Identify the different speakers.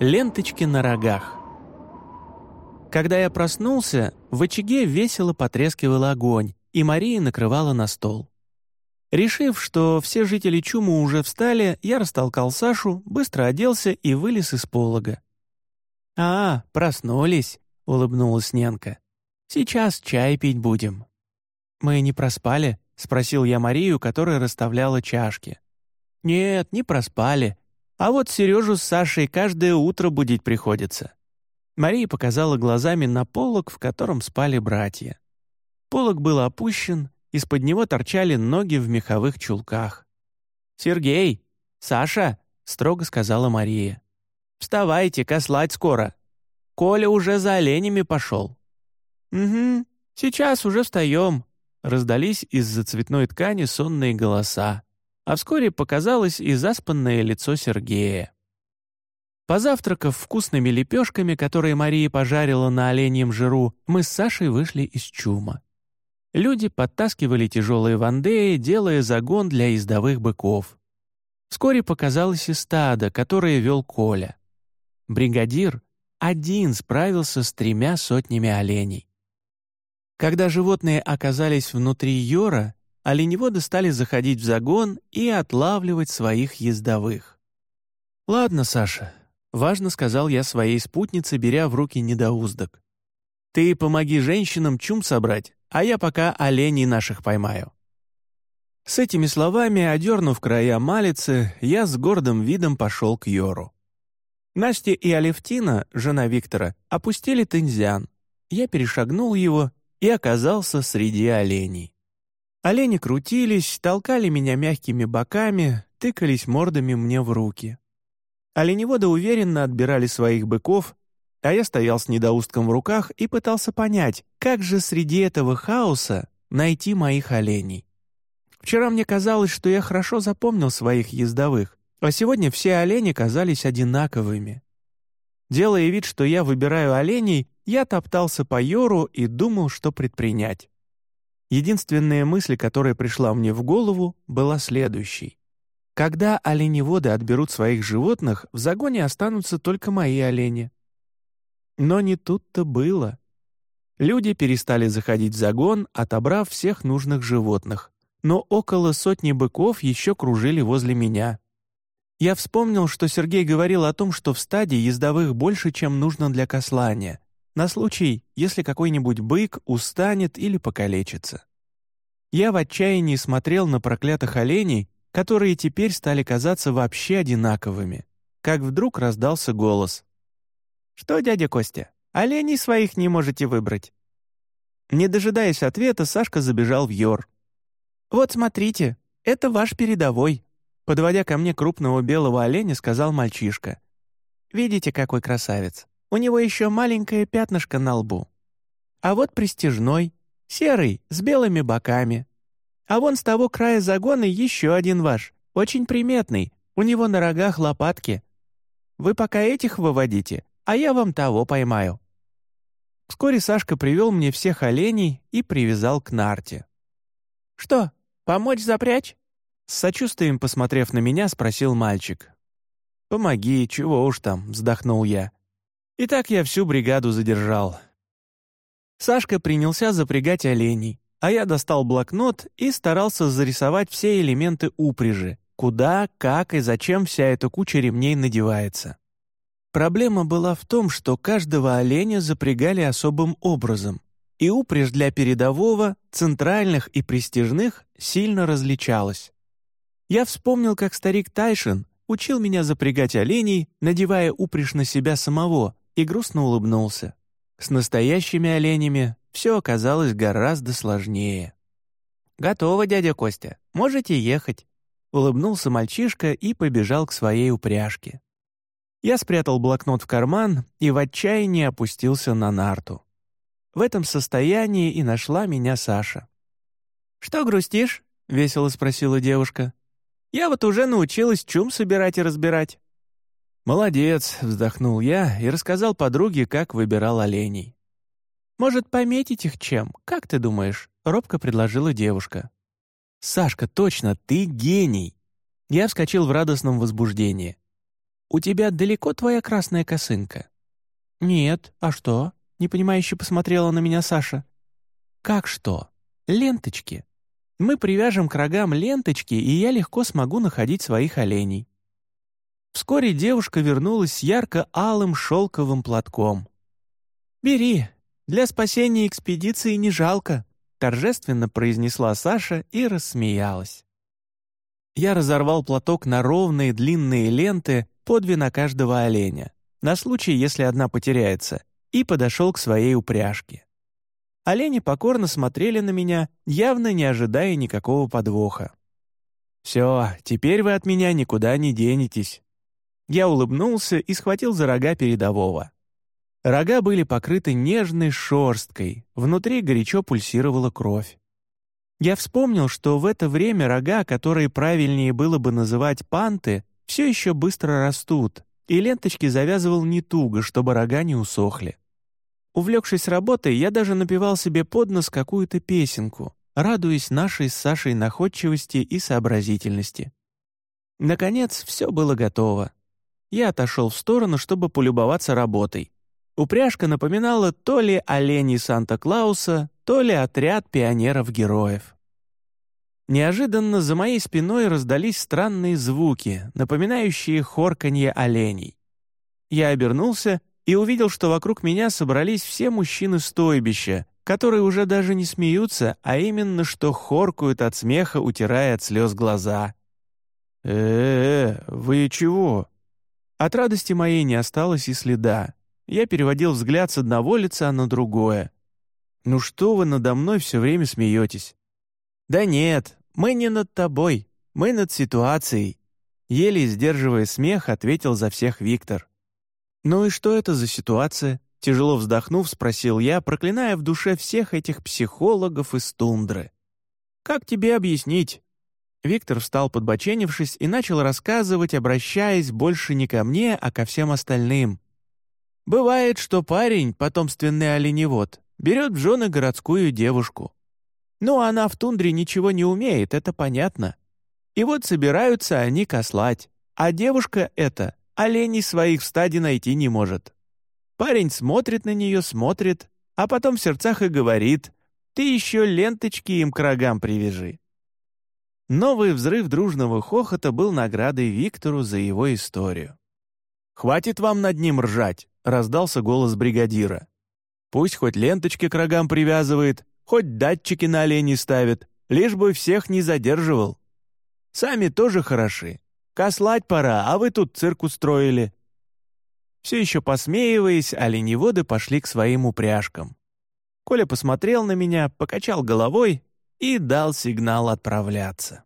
Speaker 1: Ленточки на рогах. Когда я проснулся, в очаге весело потрескивал огонь, и Мария накрывала на стол. Решив, что все жители Чуму уже встали, я растолкал Сашу, быстро оделся и вылез из полога. «А, проснулись», — улыбнулась Ненка. «Сейчас чай пить будем». «Мы не проспали?» — спросил я Марию, которая расставляла чашки. «Нет, не проспали. А вот Сережу с Сашей каждое утро будить приходится». Мария показала глазами на полог, в котором спали братья. Полог был опущен, из-под него торчали ноги в меховых чулках. «Сергей! Саша!» — строго сказала Мария. «Вставайте, кослать скоро. Коля уже за оленями пошел». «Угу, сейчас уже встаем», — раздались из-за цветной ткани сонные голоса, а вскоре показалось и заспанное лицо Сергея. Позавтракав вкусными лепешками, которые Мария пожарила на оленьем жиру, мы с Сашей вышли из чума. Люди подтаскивали тяжелые вандеи, делая загон для ездовых быков. Вскоре показалось и стадо, которое вел Коля. Бригадир один справился с тремя сотнями оленей. Когда животные оказались внутри Йора, оленеводы стали заходить в загон и отлавливать своих ездовых. «Ладно, Саша», — важно сказал я своей спутнице, беря в руки недоуздок. «Ты помоги женщинам чум собрать, а я пока оленей наших поймаю». С этими словами, одернув края малицы, я с гордым видом пошел к Йору. Настя и Алевтина, жена Виктора, опустили тензян. Я перешагнул его и оказался среди оленей. Олени крутились, толкали меня мягкими боками, тыкались мордами мне в руки. Оленеводы уверенно отбирали своих быков, а я стоял с недоустком в руках и пытался понять, как же среди этого хаоса найти моих оленей. Вчера мне казалось, что я хорошо запомнил своих ездовых, а сегодня все олени казались одинаковыми. Делая вид, что я выбираю оленей, я топтался по Йору и думал, что предпринять. Единственная мысль, которая пришла мне в голову, была следующей. Когда оленеводы отберут своих животных, в загоне останутся только мои олени. Но не тут-то было. Люди перестали заходить в загон, отобрав всех нужных животных. Но около сотни быков еще кружили возле меня. Я вспомнил, что Сергей говорил о том, что в стаде ездовых больше, чем нужно для кослания, на случай, если какой-нибудь бык устанет или покалечится. Я в отчаянии смотрел на проклятых оленей, которые теперь стали казаться вообще одинаковыми, как вдруг раздался голос. «Что, дядя Костя, оленей своих не можете выбрать?» Не дожидаясь ответа, Сашка забежал в Йор. «Вот смотрите, это ваш передовой», подводя ко мне крупного белого оленя, сказал мальчишка. «Видите, какой красавец? У него еще маленькое пятнышко на лбу. А вот пристежной, серый, с белыми боками. А вон с того края загона еще один ваш, очень приметный, у него на рогах лопатки. Вы пока этих выводите, а я вам того поймаю». Вскоре Сашка привел мне всех оленей и привязал к нарте. «Что, помочь запрячь?» С сочувствием посмотрев на меня, спросил мальчик. «Помоги, чего уж там», — вздохнул я. И так я всю бригаду задержал. Сашка принялся запрягать оленей, а я достал блокнот и старался зарисовать все элементы упряжи, куда, как и зачем вся эта куча ремней надевается. Проблема была в том, что каждого оленя запрягали особым образом, и упряжь для передового, центральных и престижных сильно различалась. Я вспомнил, как старик Тайшин учил меня запрягать оленей, надевая упряжь на себя самого, и грустно улыбнулся. С настоящими оленями все оказалось гораздо сложнее. «Готово, дядя Костя, можете ехать», — улыбнулся мальчишка и побежал к своей упряжке. Я спрятал блокнот в карман и в отчаянии опустился на нарту. В этом состоянии и нашла меня Саша. «Что грустишь?» — весело спросила девушка. «Я вот уже научилась чум собирать и разбирать». «Молодец», — вздохнул я и рассказал подруге, как выбирал оленей. «Может, пометить их чем? Как ты думаешь?» — робко предложила девушка. «Сашка, точно, ты гений!» Я вскочил в радостном возбуждении. «У тебя далеко твоя красная косынка?» «Нет, а что?» — непонимающе посмотрела на меня Саша. «Как что? Ленточки. Мы привяжем к рогам ленточки, и я легко смогу находить своих оленей». Вскоре девушка вернулась с ярко-алым шелковым платком. «Бери, для спасения экспедиции не жалко», торжественно произнесла Саша и рассмеялась. Я разорвал платок на ровные длинные ленты по две на каждого оленя, на случай, если одна потеряется, и подошел к своей упряжке. Олени покорно смотрели на меня, явно не ожидая никакого подвоха. «Все, теперь вы от меня никуда не денетесь». Я улыбнулся и схватил за рога передового. Рога были покрыты нежной шерсткой, внутри горячо пульсировала кровь. Я вспомнил, что в это время рога, которые правильнее было бы называть панты, все еще быстро растут, и ленточки завязывал не туго, чтобы рога не усохли. Увлекшись работой, я даже напевал себе под нос какую-то песенку, радуясь нашей с Сашей находчивости и сообразительности. Наконец, все было готово. Я отошел в сторону, чтобы полюбоваться работой. Упряжка напоминала то ли оленей Санта-Клауса, то ли отряд пионеров-героев. Неожиданно за моей спиной раздались странные звуки, напоминающие хорканье оленей. Я обернулся и увидел, что вокруг меня собрались все мужчины стойбища, которые уже даже не смеются, а именно что хоркают от смеха, утирая от слез глаза. «Э-э, вы чего?» От радости моей не осталось и следа. Я переводил взгляд с одного лица на другое. «Ну что вы надо мной все время смеетесь?» «Да нет, мы не над тобой, мы над ситуацией», еле сдерживая смех, ответил за всех Виктор. «Ну и что это за ситуация?» Тяжело вздохнув, спросил я, проклиная в душе всех этих психологов из тундры. «Как тебе объяснить?» Виктор встал подбоченившись и начал рассказывать, обращаясь больше не ко мне, а ко всем остальным. Бывает, что парень, потомственный оленевод, берет в жены городскую девушку. Ну, она в тундре ничего не умеет, это понятно. И вот собираются они кослать, а девушка эта оленей своих в стаде найти не может. Парень смотрит на нее, смотрит, а потом в сердцах и говорит, «Ты еще ленточки им к рогам привяжи». Новый взрыв дружного хохота был наградой Виктору за его историю. «Хватит вам над ним ржать!» — раздался голос бригадира. «Пусть хоть ленточки к рогам привязывает, хоть датчики на оленей ставит, лишь бы всех не задерживал. Сами тоже хороши. Кослать пора, а вы тут цирк устроили». Все еще посмеиваясь, оленеводы пошли к своим упряжкам. Коля посмотрел на меня, покачал головой и дал сигнал отправляться.